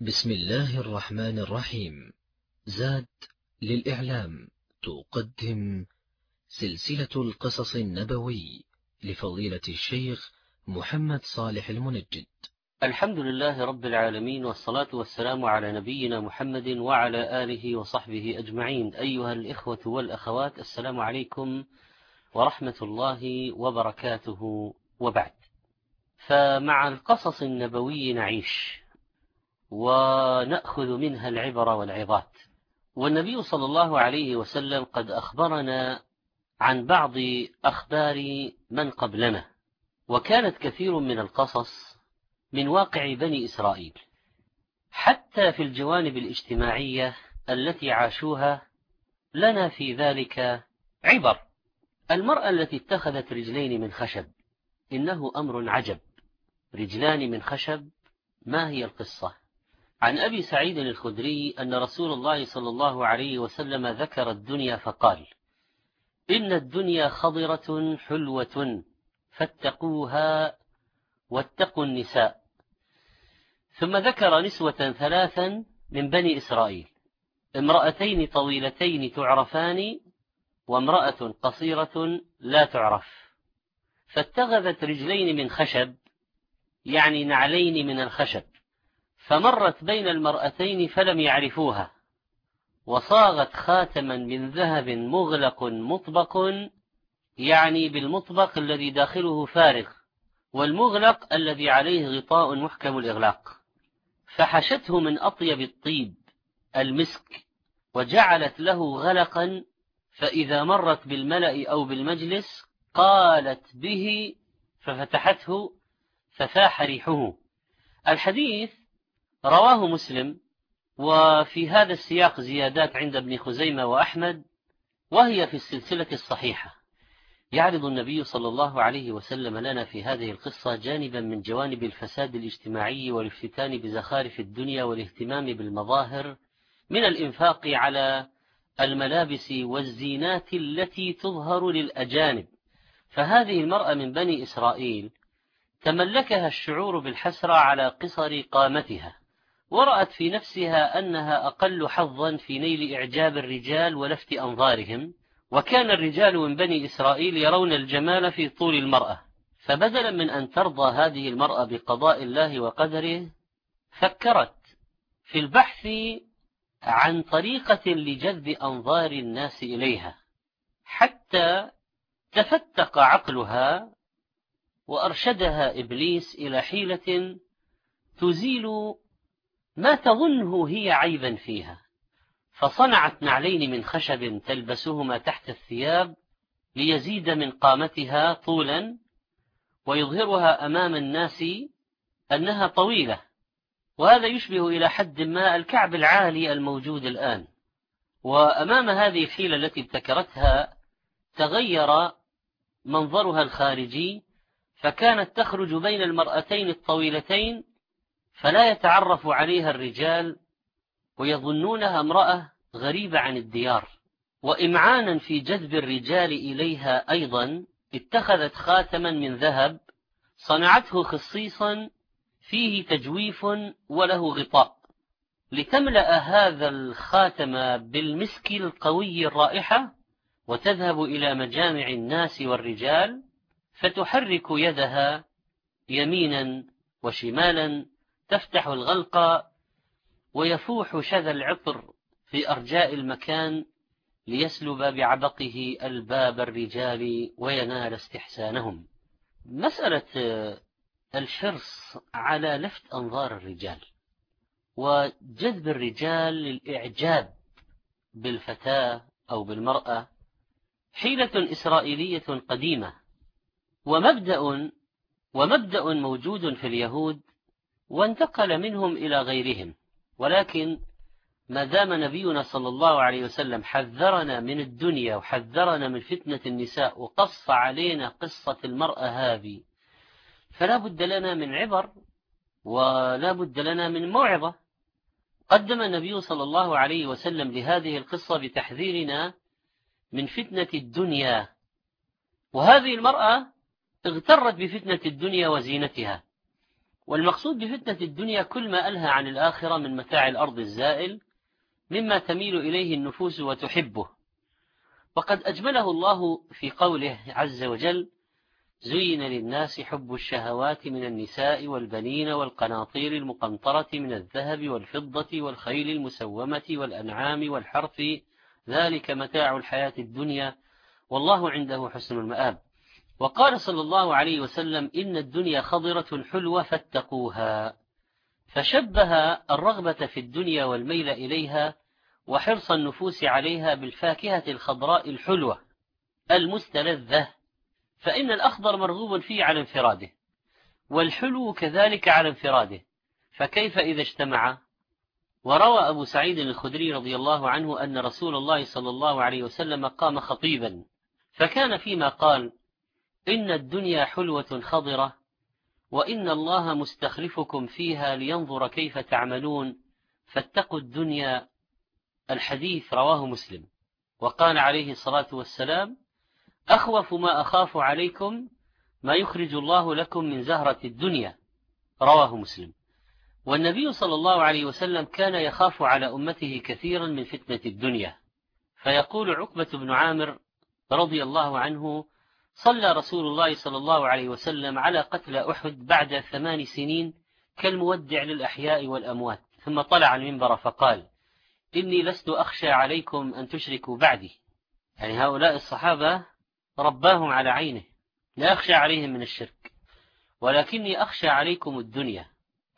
بسم الله الرحمن الرحيم زاد للإعلام تقدم سلسلة القصص النبوي لفضيلة الشيخ محمد صالح المنجد الحمد لله رب العالمين والصلاة والسلام على نبينا محمد وعلى آله وصحبه أجمعين أيها الإخوة والأخوات السلام عليكم ورحمة الله وبركاته وبعد فمع القصص النبوي نعيش ونأخذ منها العبر والعظات. والنبي صلى الله عليه وسلم قد أخبرنا عن بعض أخبار من قبلنا وكانت كثير من القصص من واقع بني إسرائيل حتى في الجوانب الاجتماعية التي عاشوها لنا في ذلك عبر. المرأة التي اتخذت رجلين من خشب إنه أمر عجب. رجلان من خشب ما هي القصة؟ عن أبي سعيد الخدري أن رسول الله صلى الله عليه وسلم ذكر الدنيا فقال إن الدنيا خضرة حلوة فاتقوها واتقوا النساء. ثم ذكر نسوة ثلاثا من بني إسرائيل امرأتين طويلتين تعرفان وامرأة قصيرة لا تعرف. فاتخذت رجلين من خشب يعني نعلين من الخشب. فمرت بين المرأتين فلم يعرفوها وصاغت خاتما من ذهب مغلق مطبق يعني بالمطبق الذي داخله فارغ والمغلق الذي عليه غطاء محكم الإغلاق. فحشته من أطيب الطيب المسك وجعلت له غلقا فإذا مرت بالملأ أو بالمجلس قالت به ففتحته ففاح ريحه. الحديث رواه مسلم وفي هذا السياق زيادات عند ابن خزيمة وأحمد وهي في السلسلة الصحيحة. يعرض النبي صلى الله عليه وسلم لنا في هذه القصة جانبا من جوانب الفساد الاجتماعي والافتتان بزخارف الدنيا والاهتمام بالمظاهر من الإنفاق على الملابس والزينات التي تظهر للأجانب. فهذه المرأة من بني إسرائيل تملكها الشعور بالحسرة على قصر قامتها. ورأت في نفسها أنها أقل حظا في نيل إعجاب الرجال ولفت أنظارهم وكان الرجال من بني إسرائيل يرون الجمال في طول المرأة. فبدلا من أن ترضى هذه المرأة بقضاء الله وقدره فكرت في البحث عن طريقة لجذب أنظار الناس إليها حتى تفتق عقلها وأرشدها إبليس إلى حيلة تزيل ما تظنه هي عيبا فيها. فصنعت نعلين من خشب تلبسهما تحت الثياب ليزيد من قامتها طولا ويظهرها أمام الناس أنها طويلة. وهذا يشبه إلى حد ما الكعب العالي الموجود الآن. وأمام هذه الحيلة التي ابتكرتها تغير منظرها الخارجي فكانت تخرج بين المرأتين الطويلتين فلا يتعرف عليها الرجال ويظنونها امرأة غريبة عن الديار. وإمعانا في جذب الرجال إليها أيضا اتخذت خاتما من ذهب صنعته خصيصا فيه تجويف وله غطاء. لتملأ هذا الخاتم بالمسك القوي الرائحة وتذهب إلى مجامع الناس والرجال فتحرك يدها يمينا وشمالا تفتح الغلق ويفوح شذا العطر في أرجاء المكان ليسلب بعبقه ألباب الرجال وينال استحسانهم. مسألة الحرص على لفت أنظار الرجال وجذب الرجال للإعجاب بالفتاة أو بالمرأة حيلة إسرائيلية قديمة ومبدأ ومبدأ موجود في اليهود وانتقل منهم إلى غيرهم. ولكن ما دام نبينا صلى الله عليه وسلم حذرنا من الدنيا وحذرنا من فتنة النساء وقص علينا قصة المرأة هذه فلا بد لنا من عبر ولا بد لنا من موعظة. قدم النبي صلى الله عليه وسلم لهذه القصة بتحذيرنا من فتنة الدنيا. وهذه المرأة اغترت بفتنة الدنيا وزينتها. والمقصود بفتنة الدنيا كل ما ألهى عن الآخرة من متاع الأرض الزائل مما تميل إليه النفوس وتحبه. وقد أجمله الله في قوله عز وجل زين للناس حب الشهوات من النساء والبنين والقناطير المقنطرة من الذهب والفضة والخيل المسومة والأنعام والحرث ذلك متاع الحياة الدنيا والله عنده حسن المآب. وقال صلى الله عليه وسلم إن الدنيا خضرة حلوة فاتقوها. فشبه الرغبة في الدنيا والميل إليها وحرص النفوس عليها بالفاكهة الخضراء الحلوة المستلذة فإن الأخضر مرغوب فيه على انفراده والحلو كذلك على انفراده. فكيف إذا اجتمع؟ وروى أبو سعيد الخدري رضي الله عنه أن رسول الله صلى الله عليه وسلم قام خطيبا فكان فيما قال إن الدنيا حلوة خضرة وإن الله مستخلفكم فيها لينظر كيف تعملون فاتقوا الدنيا الحديث رواه مسلم. وقال عليه الصلاة والسلام أخوف ما أخاف عليكم ما يخرج الله لكم من زهرة الدنيا رواه مسلم. والنبي صلى الله عليه وسلم كان يخاف على أمته كثيرا من فتنة الدنيا. فيقول عقبة بن عامر رضي الله عنه صلى رسول الله صلى الله عليه وسلم على قتل أحد بعد ثمان سنين كالمودع للأحياء والأموات. ثم طلع المنبر فقال إني لست أخشى عليكم أن تشركوا بعدي. يعني هؤلاء الصحابة رباهم على عينه. لا أخشى عليهم من الشرك. ولكني أخشى عليكم الدنيا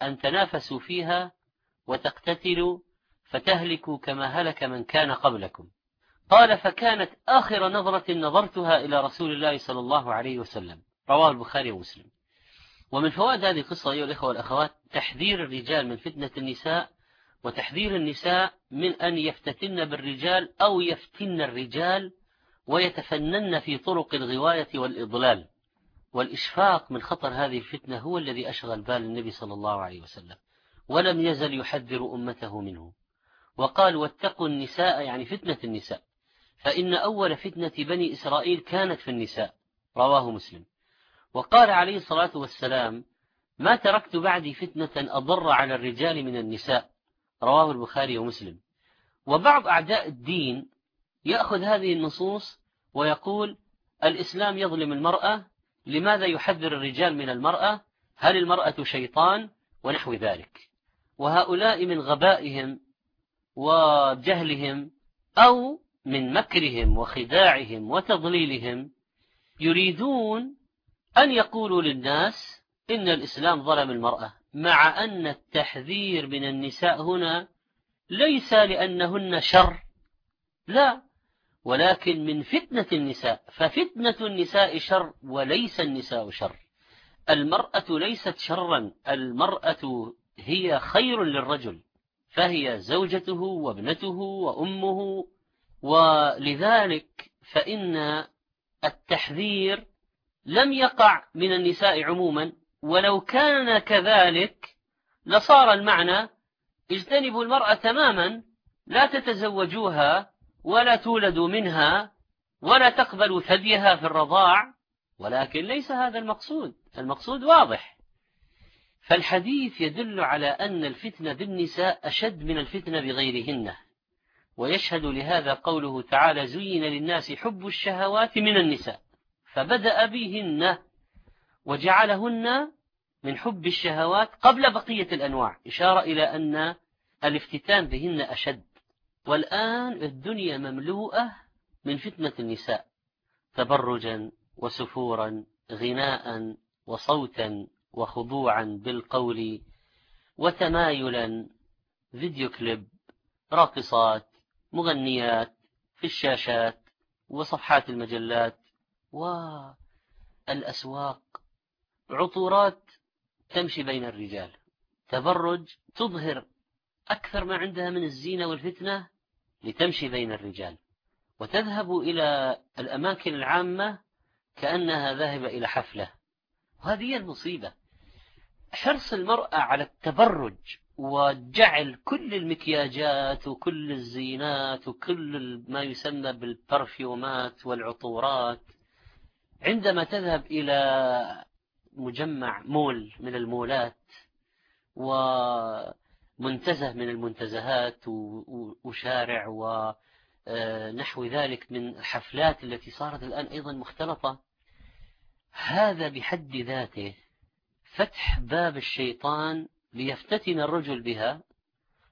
أن تنافسوا فيها وتقتتلوا فتهلكوا كما هلك من كان قبلكم. قال فكانت آخر نظرة نظرتها إلى رسول الله صلى الله عليه وسلم. رواه البخاري ومسلم. ومن فوائد هذه القصة أيها الإخوة والأخوات تحذير الرجال من فتنة النساء وتحذير النساء من أن يفتتن بالرجال أو يفتن الرجال ويتفنن في طرق الغواية والإضلال. والإشفاق من خطر هذه الفتنة هو الذي أشغل بال النبي صلى الله عليه وسلم ولم يزل يحذر أمته منه. وقال واتقوا النساء يعني فتنة النساء. فإن أول فتنة بني إسرائيل كانت في النساء رواه مسلم. وقال عليه الصلاة والسلام ما تركت بعدي فتنة أضر على الرجال من النساء. رواه البخاري ومسلم. وبعض أعداء الدين يأخذ هذه النصوص ويقول الإسلام يظلم المرأة لماذا يحذر الرجال من المرأة؟ هل المرأة شيطان ونحو ذلك؟ وهؤلاء من غبائهم وجهلهم أو من مكرهم وخداعهم وتضليلهم يريدون أن يقولوا للناس إن الإسلام ظلم المرأة مع أن التحذير من النساء هنا ليس لأنهن شر لا ولكن من فتنة النساء ففتنة النساء شر وليس النساء شر. المرأة ليست شرا المرأة هي خير للرجل فهي زوجته وابنته وأمه ولذلك فإن التحذير لم يقع من النساء عموما ولو كان كذلك لصار المعنى اجتنبوا المرأة تماما لا تتزوجوها ولا تولدوا منها ولا تقبلوا ثديها في الرضاع ولكن ليس هذا المقصود المقصود واضح. فالحديث يدل على أن الفتنة بالنساء أشد من الفتنة بغيرهن. ويشهد لهذا قوله تعالى زين للناس حب الشهوات من النساء. فبدأ بهن وجعلهن من حب الشهوات قبل بقية الأنواع. إشارة إلى أن الافتتان بهن أشد. والآن الدنيا مملوءة من فتنة النساء. تبرجا وسفورا غناء وصوتا وخضوعا بالقول وتمايلا فيديو كليب راقصات مغنيات في الشاشات وصفحات المجلات والأسواق. عطورات تمشي بين الرجال. تبرج تظهر أكثر ما عندها من الزينة والفتنة لتمشي بين الرجال. وتذهب إلى الأماكن العامة كأنها ذاهبة إلى حفلة. وهذه هي المصيبة. حرص المرأة على التبرج وجعل كل المكياجات وكل الزينات وكل ما يسمى بالبرفيومات والعطورات عندما تذهب إلى مجمع مول من المولات ومنتزه من المنتزهات وشارع ونحو ذلك من الحفلات التي صارت الآن أيضا مختلطة هذا بحد ذاته فتح باب الشيطان ليفتتن الرجل بها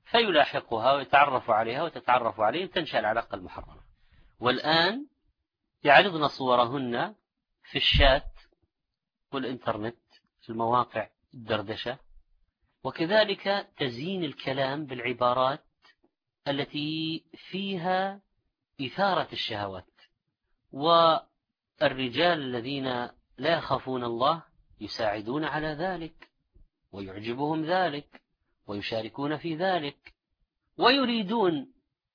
فيلاحقها ويتعرف عليها وتتعرف عليه تنشأ العلاقة المحرمة والآن يعرضن صورهن في الشات والإنترنت في المواقع الدردشة وكذلك تزيين الكلام بالعبارات التي فيها إثارة الشهوات. والرجال الذين لا يخافون الله يساعدون على ذلك. ويعجبهم ذلك ويشاركون في ذلك ويريدون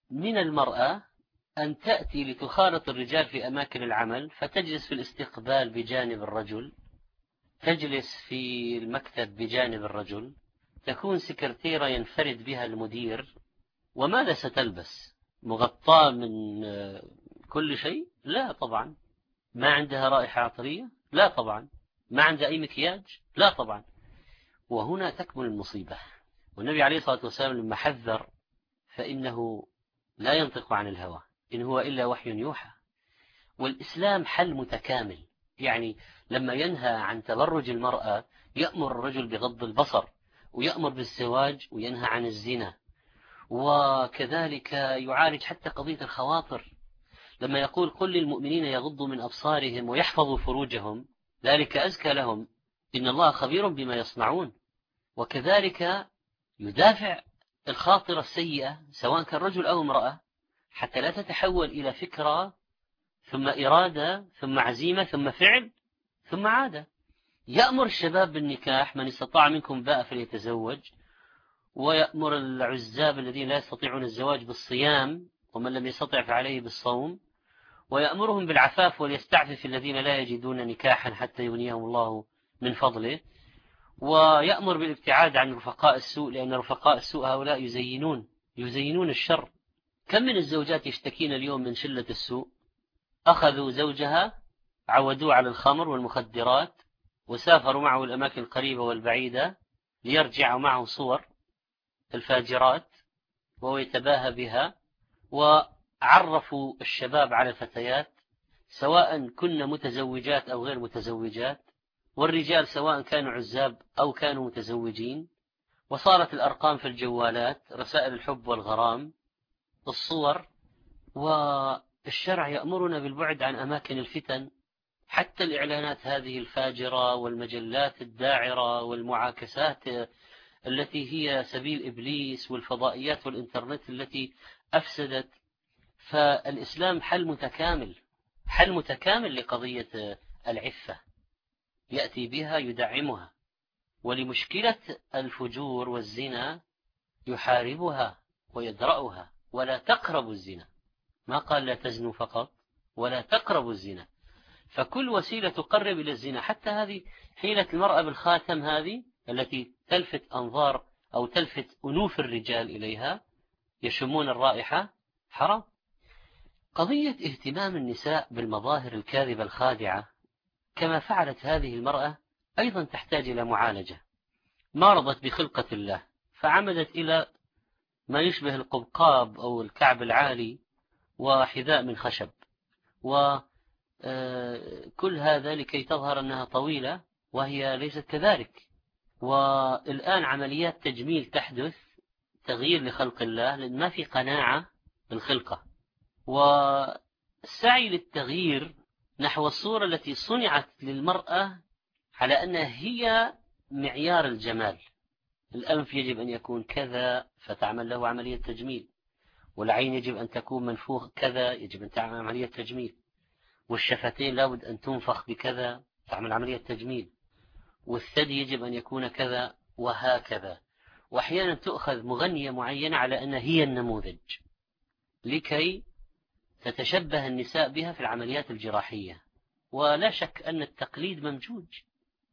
من المرأة أن تأتي لتخالط الرجال في أماكن العمل فتجلس في الاستقبال بجانب الرجل تجلس في المكتب بجانب الرجل تكون سكرتيرة ينفرد بها المدير وماذا ستلبس؟ مغطاة من كل شيء؟ لا طبعا. ما عندها رائحة عطرية؟ لا طبعا. ما عندها أي مكياج؟ لا طبعا. وهنا تكمن المصيبة. والنبي عليه الصلاة والسلام لما حذر فإنه لا ينطق عن الهوى إن هو إلا وحي يوحى. والإسلام حل متكامل يعني لما ينهى عن تبرج المرأة يأمر الرجل بغض البصر ويأمر بالزواج وينهى عن الزنا. وكذلك يعالج حتى قضية الخواطر. لما يقول قل للمؤمنين يغضوا من أبصارهم ويحفظوا فروجهم ذلك أزكى لهم. إن الله خبير بما يصنعون. وكذلك يدافع الخاطرة السيئة سواء كان رجل أو امرأة حتى لا تتحول إلى فكرة ثم إرادة ثم عزيمة ثم فعل ثم عادة. يأمر الشباب بالنكاح من استطاع منكم باء فليتزوج. ويأمر العزاب الذين لا يستطيعون الزواج بالصيام ومن لم يستطع فعليه بالصوم. ويأمرهم بالعفاف وليستعفف الذين لا يجدون نكاحا حتى يغنيهم الله من فضله ويأمر بالابتعاد عن رفقاء السوء لأن رفقاء السوء هؤلاء يزينون يزينون الشر. كم من الزوجات يشتكين اليوم من شلة السوء؟ أخذوا زوجها عودوه على الخمر والمخدرات وسافروا معه الأماكن القريبة والبعيدة ليرجعوا معه صور الفاجرات وهو يتباهى بها وعرفوا الشباب على الفتيات سواء كن متزوجات أو غير متزوجات. والرجال سواء كانوا عزاب أو كانوا متزوجين وصارت الأرقام في الجوالات رسائل الحب والغرام الصور والشرع يأمرنا بالبعد عن أماكن الفتن حتى الإعلانات هذه الفاجرة والمجلات الداعرة والمعاكسات التي هي سبيل إبليس والفضائيات والإنترنت التي أفسدت. فالإسلام حل متكامل حل متكامل لقضية العفة. يأتي بها يدعمها. ولمشكلة الفجور والزنا يحاربها ويدرأها. ولا تقربوا الزنا. ما قال لا تزنوا فقط. ولا تقربوا الزنا. فكل وسيلة تقرب إلى الزنا. حتى هذه حيلة المرأة بالخاتم هذه التي تلفت أنظار أو تلفت أنوف الرجال إليها يشمون الرائحة. حرام. قضية اهتمام النساء بالمظاهر الكاذبة الخادعة كما فعلت هذه المرأة أيضا تحتاج إلى معالجة. ما رضت بخلقة الله فعمدت إلى ما يشبه القبقاب أو الكعب العالي وحذاء من خشب. وكل آه، هذا لكي تظهر أنها طويلة وهي ليست كذلك. والآن عمليات تجميل تحدث تغيير لخلق الله لأن ما في قناعة بالخلقة. والسعي للتغيير نحو الصورة التي صنعت للمرأة على أنها هي معيار الجمال. الأنف يجب أن يكون كذا فتعمل له عملية تجميل. والعين يجب أن تكون منفوخ كذا يجب أن تعمل عملية تجميل. والشفتين لابد أن تنفخ بكذا تعمل عملية تجميل. والثدي يجب أن يكون كذا وهكذا. وأحيانا تؤخذ مغنية معينة على أنها هي النموذج. لكي تتشبه النساء بها في العمليات الجراحية. ولا شك أن التقليد ممجوج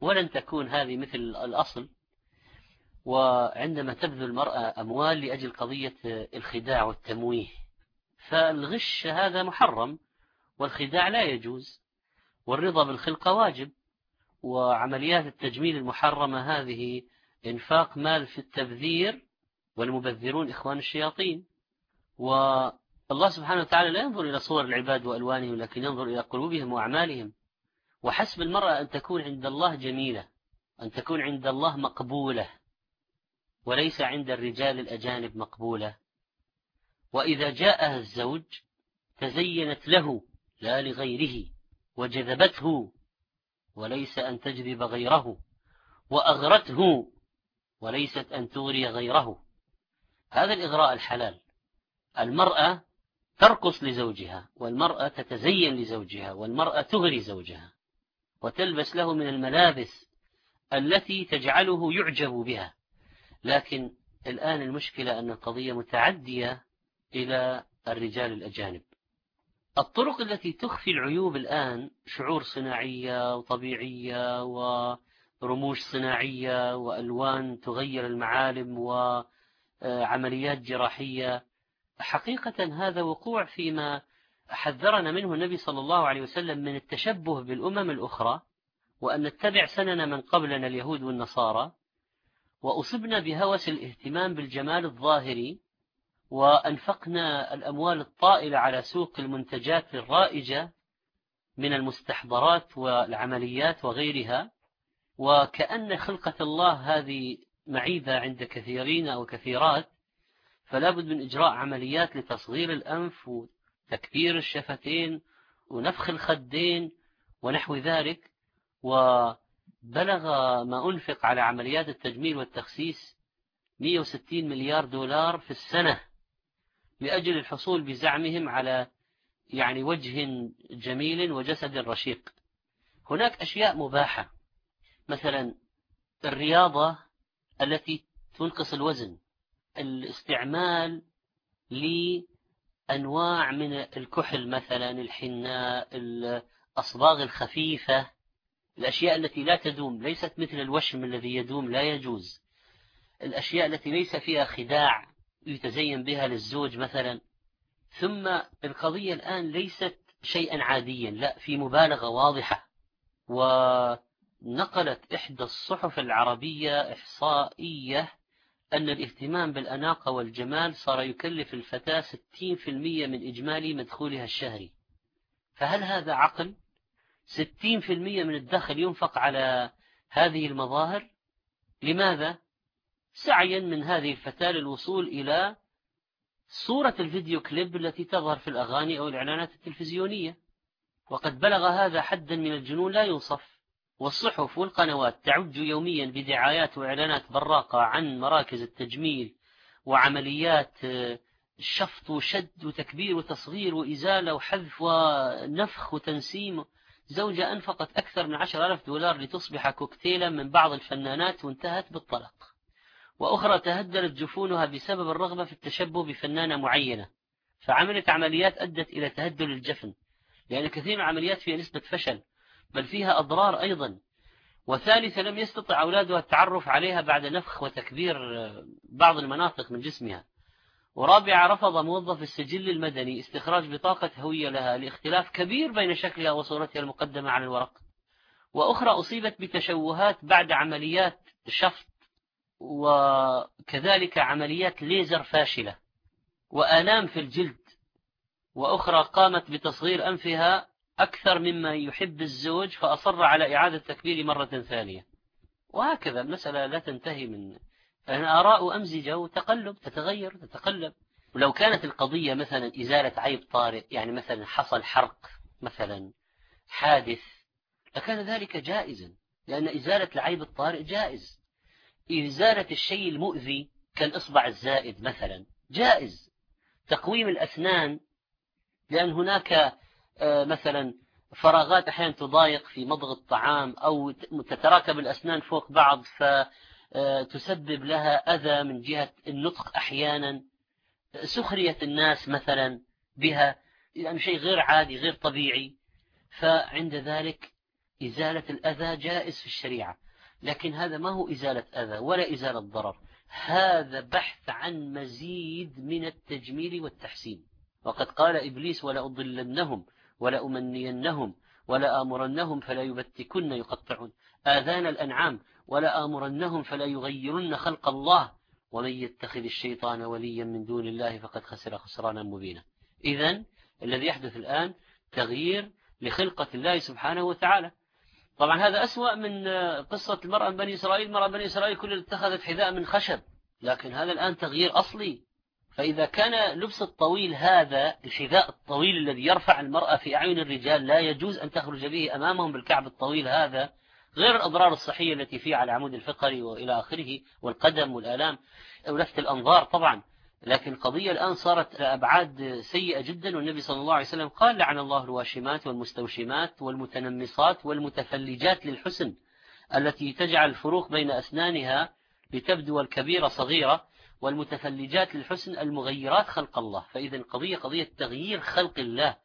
ولن تكون هذه مثل الأصل. وعندما تبذل المرأة أموال لأجل قضية الخداع والتمويه فالغش هذا محرم والخداع لا يجوز والرضا بالخلقة واجب. وعمليات التجميل المحرمة هذه إنفاق مال في التبذير والمبذرون إخوان الشياطين. والله سبحانه وتعالى لا ينظر إلى صور العباد وألوانهم لكن ينظر إلى قلوبهم وأعمالهم. وحسب المرأة أن تكون عند الله جميلة أن تكون عند الله مقبولة وليس عند الرجال الأجانب مقبولة. وإذا جاءها الزوج تزينت له لا لغيره وجذبته وليس أن تجذب غيره وأغرته وليست أن تغري غيره. هذا الإغراء الحلال. المرأة ترقص لزوجها والمرأة تتزين لزوجها والمرأة تغري زوجها وتلبس له من الملابس التي تجعله يعجب بها. لكن الآن المشكلة أن القضية متعدية إلى الرجال الأجانب. الطرق التي تخفي العيوب الآن شعور صناعية وطبيعية ورموش صناعية وألوان تغير المعالم وعمليات جراحية حقيقة هذا وقوع فيما حذرنا منه النبي صلى الله عليه وسلم من التشبه بالأمم الأخرى وأن نتبع سنن من قبلنا اليهود والنصارى وأصبنا بهوس الاهتمام بالجمال الظاهري وأنفقنا الأموال الطائلة على سوق المنتجات الرائجة من المستحضرات والعمليات وغيرها وكأن خلقة الله هذه معيبة عند كثيرين أو كثيرات فلا بد من إجراء عمليات لتصغير الأنف وتكبير الشفتين ونفخ الخدين ونحو ذلك وبلغ ما أنفق على عمليات التجميل والتخسيس 160 مليار دولار في السنة لأجل الحصول بزعمهم على يعني وجه جميل وجسد رشيق. هناك أشياء مباحة مثلا الرياضة التي تنقص الوزن. الاستعمال لأنواع من الكحل مثلا الحناء الأصباغ الخفيفة الأشياء التي لا تدوم ليست مثل الوشم الذي يدوم لا يجوز. الأشياء التي ليس فيها خداع يتزين بها للزوج مثلا. ثم القضية الآن ليست شيئا عاديا لا في مبالغة واضحة. ونقلت إحدى الصحف العربية إحصائية أن الاهتمام بالأناقة والجمال صار يكلف الفتاة 60% من إجمالي مدخولها الشهري فهل هذا عقل؟ 60% من الدخل ينفق على هذه المظاهر لماذا؟ سعيا من هذه الفتاة للوصول إلى صورة الفيديو كليب التي تظهر في الأغاني أو الإعلانات التلفزيونية وقد بلغ هذا حدا من الجنون لا يوصف والصحف والقنوات تعج يوميا بدعايات وإعلانات براقة عن مراكز التجميل وعمليات شفط وشد وتكبير وتصغير وإزالة وحذف ونفخ وتنسيم. زوجة أنفقت أكثر من عشر ألف دولار لتصبح كوكتيلا من بعض الفنانات وانتهت بالطلاق وأخرى تهدلت جفونها بسبب الرغبة في التشبه بفنانة معينة. فعملت عمليات أدت إلى تهدل الجفن. لأن كثير من العمليات فيها نسبة فشل. بل فيها أضرار أيضا. وثالثا لم يستطع أولادها التعرف عليها بعد نفخ وتكبير بعض المناطق من جسمها. ورابعة رفض موظف السجل المدني استخراج بطاقة هوية لها لاختلاف كبير بين شكلها وصورتها المقدمة على الورق. وأخرى أصيبت بتشوهات بعد عمليات شفط وكذلك عمليات ليزر فاشلة وآلام في الجلد. وأخرى قامت بتصغير أنفها أكثر مما يحب الزوج فأصر على إعادة تكبير مرة ثانية. وهكذا المسألة لا تنتهي من آراء أمزجة وتقلب تتغير تتقلب. ولو كانت القضية مثلا إزالة عيب طارئ يعني مثلا حصل حرق مثلا حادث لكان ذلك جائزا لأن إزالة العيب الطارئ جائز. إزالة الشيء المؤذي كالإصبع الزائد مثلا جائز. تقويم الأسنان لأن هناك مثلا فراغات أحيانا تضايق في مضغ الطعام أو تتراكب الأسنان فوق بعض فتسبب لها أذى من جهة النطق أحيانا. سخرية الناس مثلا بها يعني شيء غير عادي غير طبيعي. فعند ذلك إزالة الأذى جائز في الشريعة. لكن هذا ما هو إزالة أذى ولا إزالة ضرر. هذا بحث عن مزيد من التجميل والتحسين. وقد قال إبليس ولأضلنهم ولأمنينهم ولآمرنهم فلا يبتكن يقطعون. آذان الأنعام ولا آمرنهم فلا يغيرن خلق الله. ومن يتخذ الشيطان وليا من دون الله فقد خسر خسرانا مبينا. إذا الذي يحدث الآن تغيير لخلقة الله سبحانه وتعالى. طبعا هذا أسوأ من قصة المرأة بني إسرائيل. المرأة بني إسرائيل كلها اتخذت حذاء من خشب. لكن هذا الآن تغيير أصلي. فإذا كان لبس الطويل هذا الحذاء الطويل الذي يرفع المرأة في أعين الرجال لا يجوز أن تخرج به أمامهم بالكعب الطويل هذا غير الأضرار الصحية التي فيه على العمود الفقري وإلى آخره والقدم والآلام ولفت الأنظار طبعا. لكن القضية الآن صارت أبعاد سيئة جدا والنبي صلى الله عليه وسلم قال لعن الله الواشمات والمستوشمات والمتنمصات والمتفلجات للحسن التي تجعل الفروق بين أسنانها لتبدو الكبيرة صغيرة والمتفلجات للحسن المغيرات خلق الله. فإذا القضية قضية تغيير خلق الله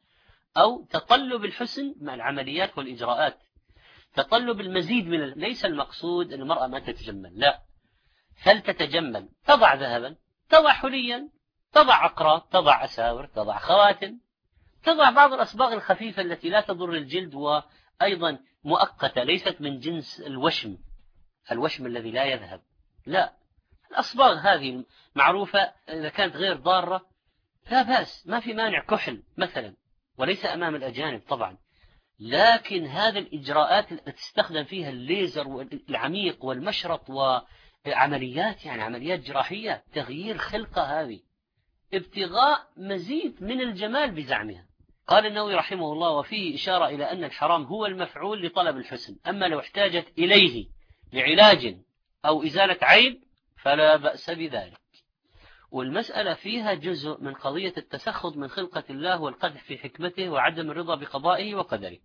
أو تطلب الحسن مع العمليات والإجراءات. تطلب المزيد من ليس المقصود أن المرأة ما تتجمل لا. فلتتجمل تضع ذهبا تضع حليا تضع عقرات تضع أساور تضع خواتم تضع بعض الأصباغ الخفيفة التي لا تضر الجلد وأيضا مؤقتة ليست من جنس الوشم الوشم الذي لا يذهب. لا. الأصباغ هذه معروفة إذا كانت غير ضارة لا بأس ما في مانع كحل مثلا وليس أمام الأجانب طبعا. لكن هذه الإجراءات التي تستخدم فيها الليزر والعميق والمشرط وعمليات يعني عمليات جراحية تغيير خلقة هذه ابتغاء مزيد من الجمال بزعمها. قال النووي رحمه الله وفيه إشارة إلى أن الحرام هو المفعول لطلب الحسن. أما لو احتاجت إليه لعلاج أو إزالة عيب فلا بأس بذلك. والمسألة فيها جزء من قضية التسخط من خلقة الله والقدح في حكمته وعدم الرضا بقضائه وقدره.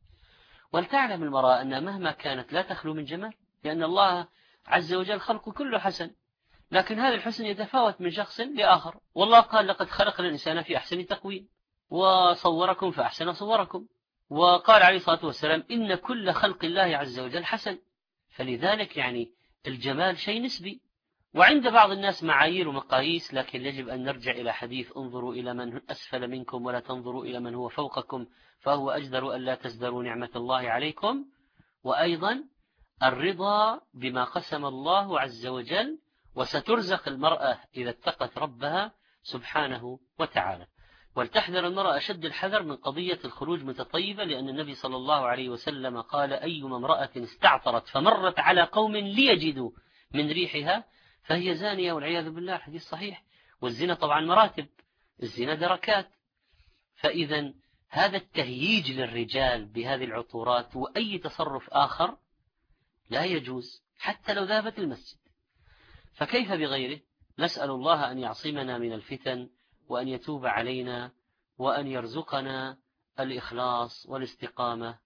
ولتعلم المرأة أن مهما كانت لا تخلو من جمال لأن الله عز وجل خلق كله حسن. لكن هذا الحسن يتفاوت من شخص لآخر. والله قال لقد خلقنا الإنسان في أحسن تقويم وصوركم فأحسن صوركم. وقال عليه الصلاة والسلام إن كل خلق الله عز وجل حسن. فلذلك يعني الجمال شيء نسبي. وعند بعض الناس معايير ومقاييس لكن يجب أن نرجع إلى حديث انظروا إلى من أسفل منكم ولا تنظروا إلى من هو فوقكم فهو أجدر أن لا تزدروا نعمة الله عليكم. وأيضا الرضا بما قسم الله عز وجل وسترزق المرأة إذا اتقت ربها سبحانه وتعالى. ولتحذر المرأة أشد الحذر من قضية الخروج متطيبة لأن النبي صلى الله عليه وسلم قال أيما امرأة استعطرت فمرت على قوم ليجدوا من ريحها فهي زانية والعياذ بالله حديث صحيح. والزنا طبعا مراتب الزنا دركات. فإذا هذا التهييج للرجال بهذه العطورات وأي تصرف آخر لا يجوز حتى لو ذهبت المسجد. فكيف بغيره؟ نسأل الله أن يعصمنا من الفتن وأن يتوب علينا وأن يرزقنا الإخلاص والاستقامة.